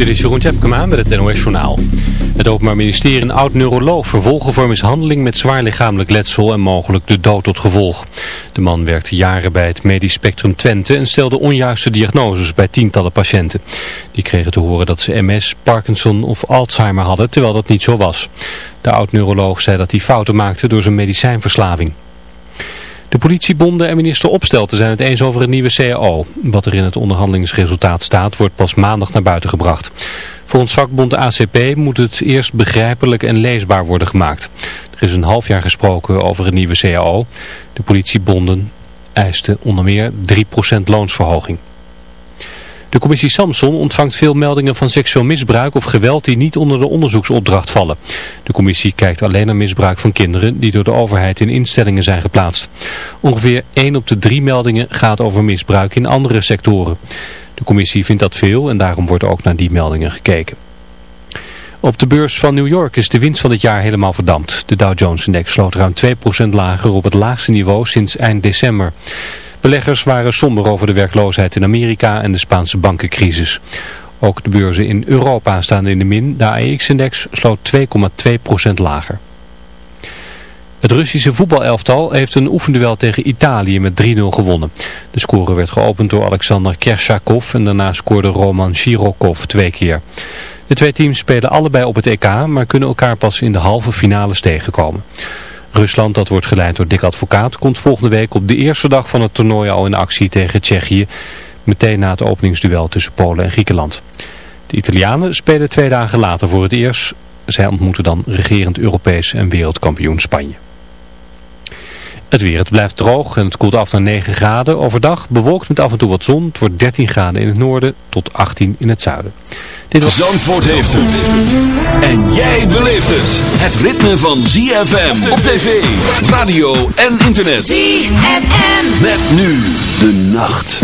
Dit is Jeroen Tjepkema met het NOS Journaal. Het Openbaar Ministerie een oud-neuroloog vervolgen voor mishandeling met zwaar lichamelijk letsel en mogelijk de dood tot gevolg. De man werkte jaren bij het Medisch Spectrum Twente en stelde onjuiste diagnoses bij tientallen patiënten. Die kregen te horen dat ze MS, Parkinson of Alzheimer hadden, terwijl dat niet zo was. De oud-neuroloog zei dat hij fouten maakte door zijn medicijnverslaving. De politiebonden en minister Opstelten zijn het eens over een nieuwe CAO. Wat er in het onderhandelingsresultaat staat wordt pas maandag naar buiten gebracht. Volgens vakbond ACP moet het eerst begrijpelijk en leesbaar worden gemaakt. Er is een half jaar gesproken over een nieuwe CAO. De politiebonden eisten onder meer 3% loonsverhoging. De commissie Samson ontvangt veel meldingen van seksueel misbruik of geweld die niet onder de onderzoeksopdracht vallen. De commissie kijkt alleen naar misbruik van kinderen die door de overheid in instellingen zijn geplaatst. Ongeveer 1 op de 3 meldingen gaat over misbruik in andere sectoren. De commissie vindt dat veel en daarom wordt ook naar die meldingen gekeken. Op de beurs van New York is de winst van dit jaar helemaal verdampt. De Dow Jones-index sloot ruim 2% lager op het laagste niveau sinds eind december. Beleggers waren somber over de werkloosheid in Amerika en de Spaanse bankencrisis. Ook de beurzen in Europa staan in de min. De AEX-index sloot 2,2% lager. Het Russische voetbalelftal heeft een oefenduel tegen Italië met 3-0 gewonnen. De score werd geopend door Alexander Kershakov en daarna scoorde Roman Shirokov twee keer. De twee teams spelen allebei op het EK, maar kunnen elkaar pas in de halve finales tegenkomen. Rusland, dat wordt geleid door Dick Advocaat, komt volgende week op de eerste dag van het toernooi al in actie tegen Tsjechië. Meteen na het openingsduel tussen Polen en Griekenland. De Italianen spelen twee dagen later voor het eerst. Zij ontmoeten dan regerend Europees en wereldkampioen Spanje. Het weer, het blijft droog en het koelt af naar 9 graden. Overdag bewolkt met af en toe wat zon. Het wordt 13 graden in het noorden tot 18 in het zuiden. Dit was... Zandvoort heeft het. En jij beleeft het. Het ritme van ZFM op tv, radio en internet. ZFM. Met nu de nacht.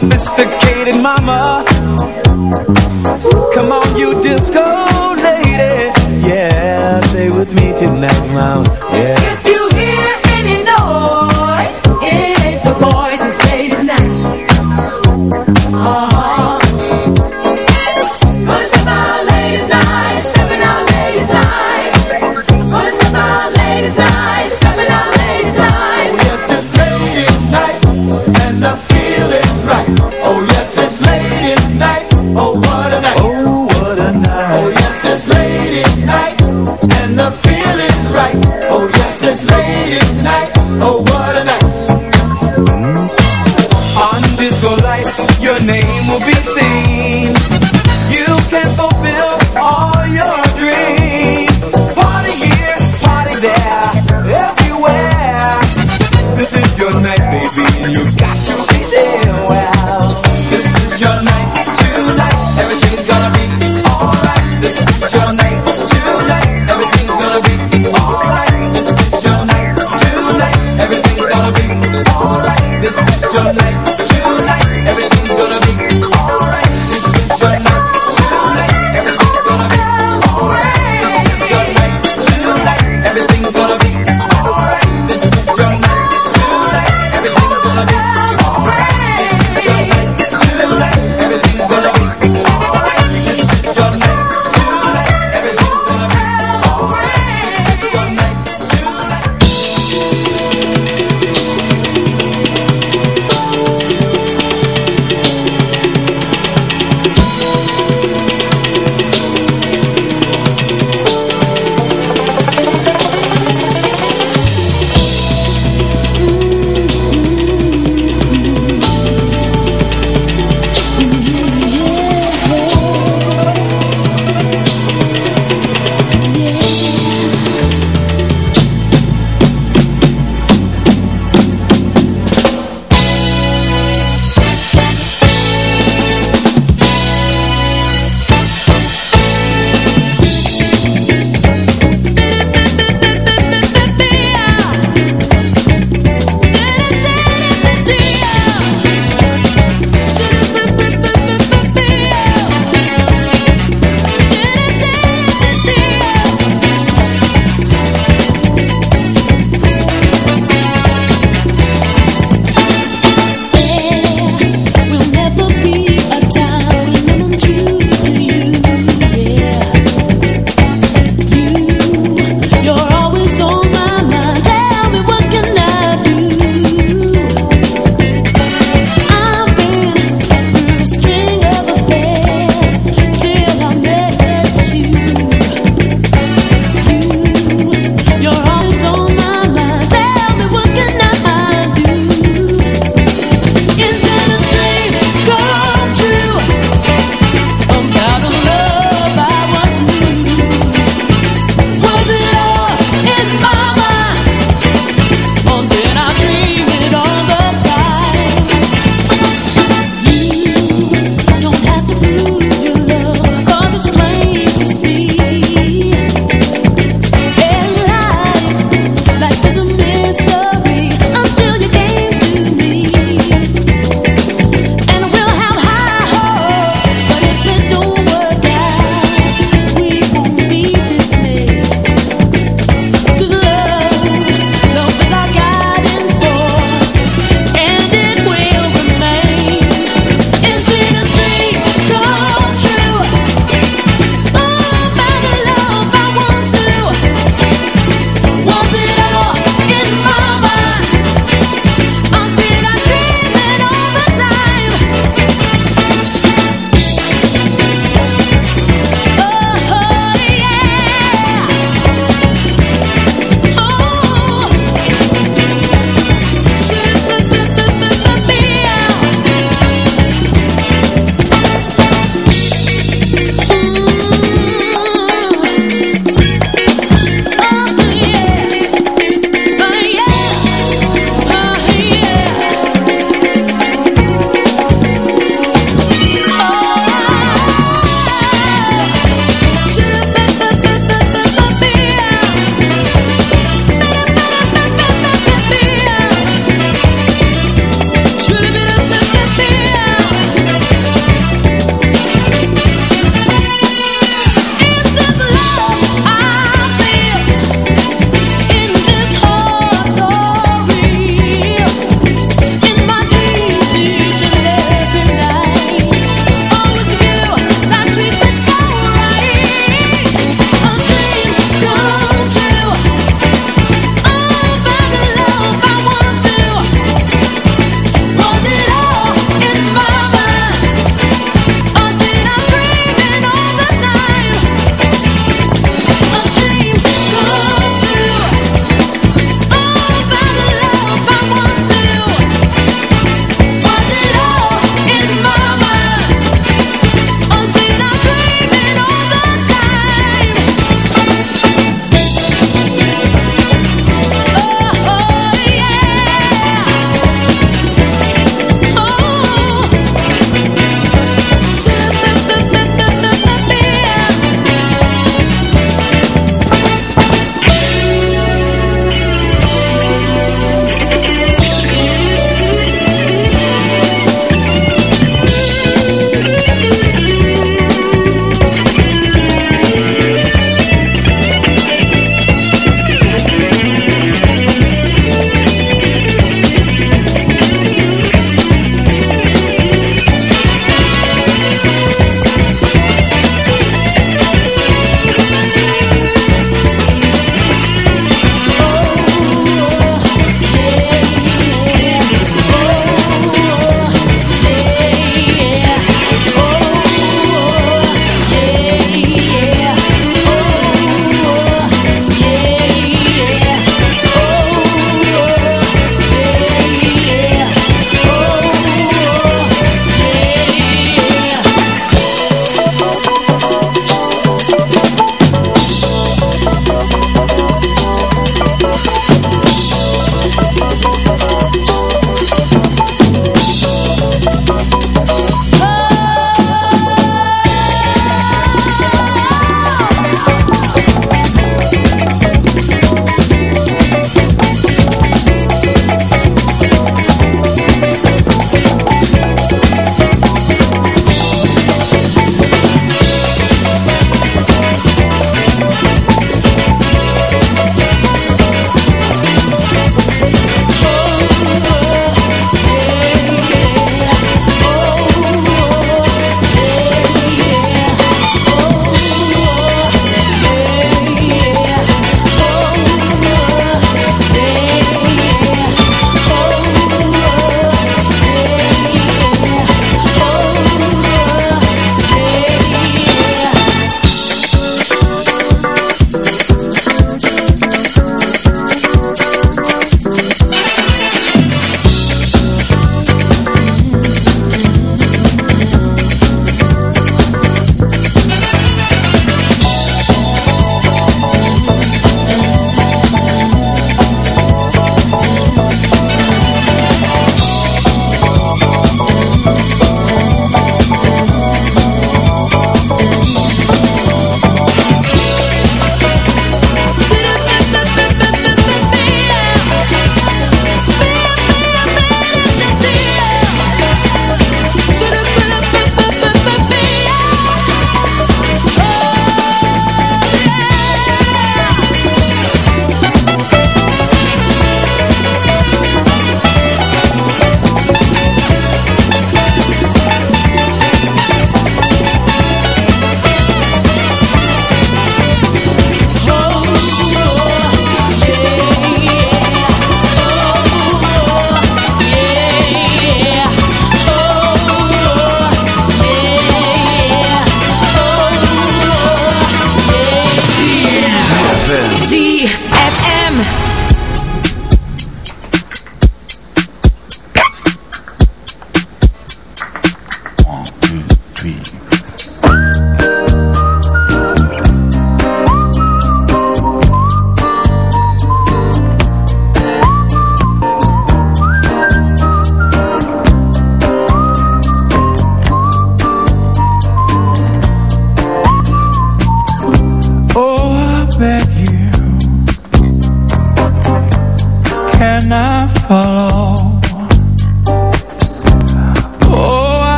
Sophisticated mama. Come on, you disco lady. Yeah, stay with me tonight, mama.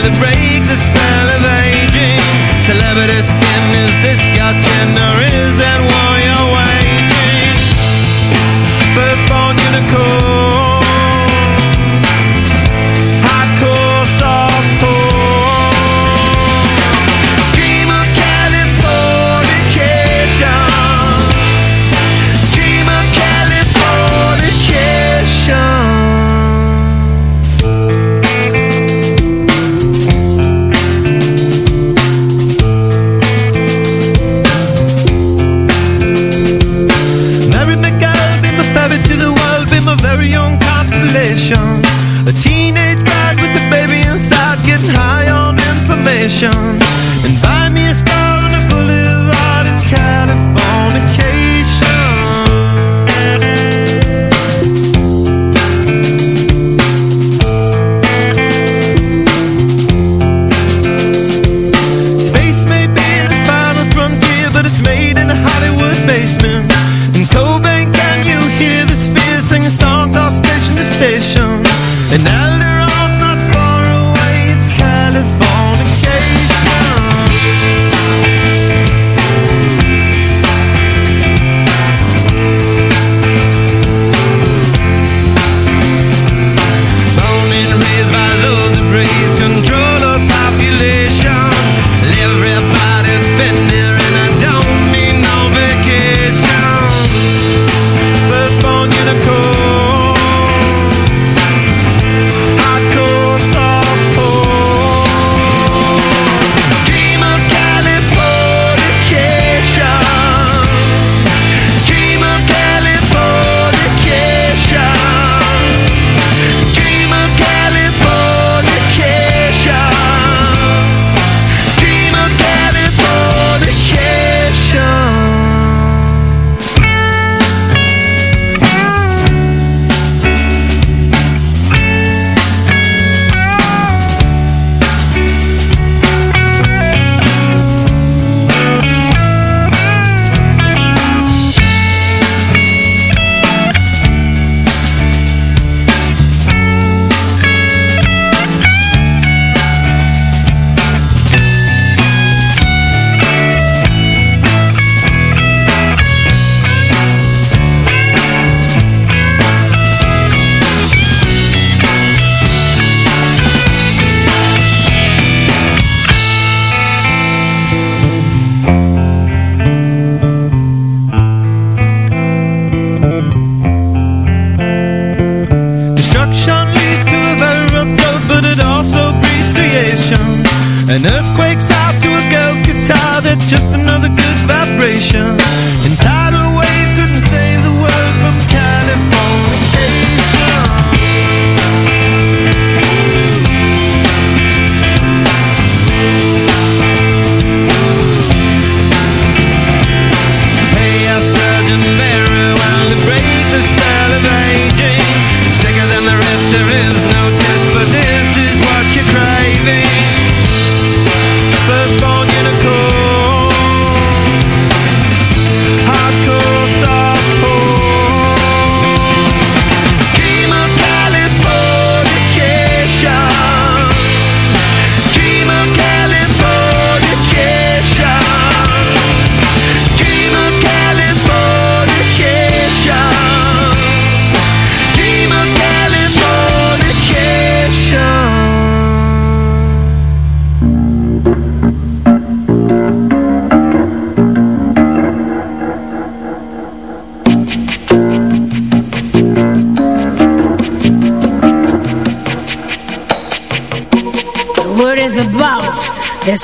celebrate.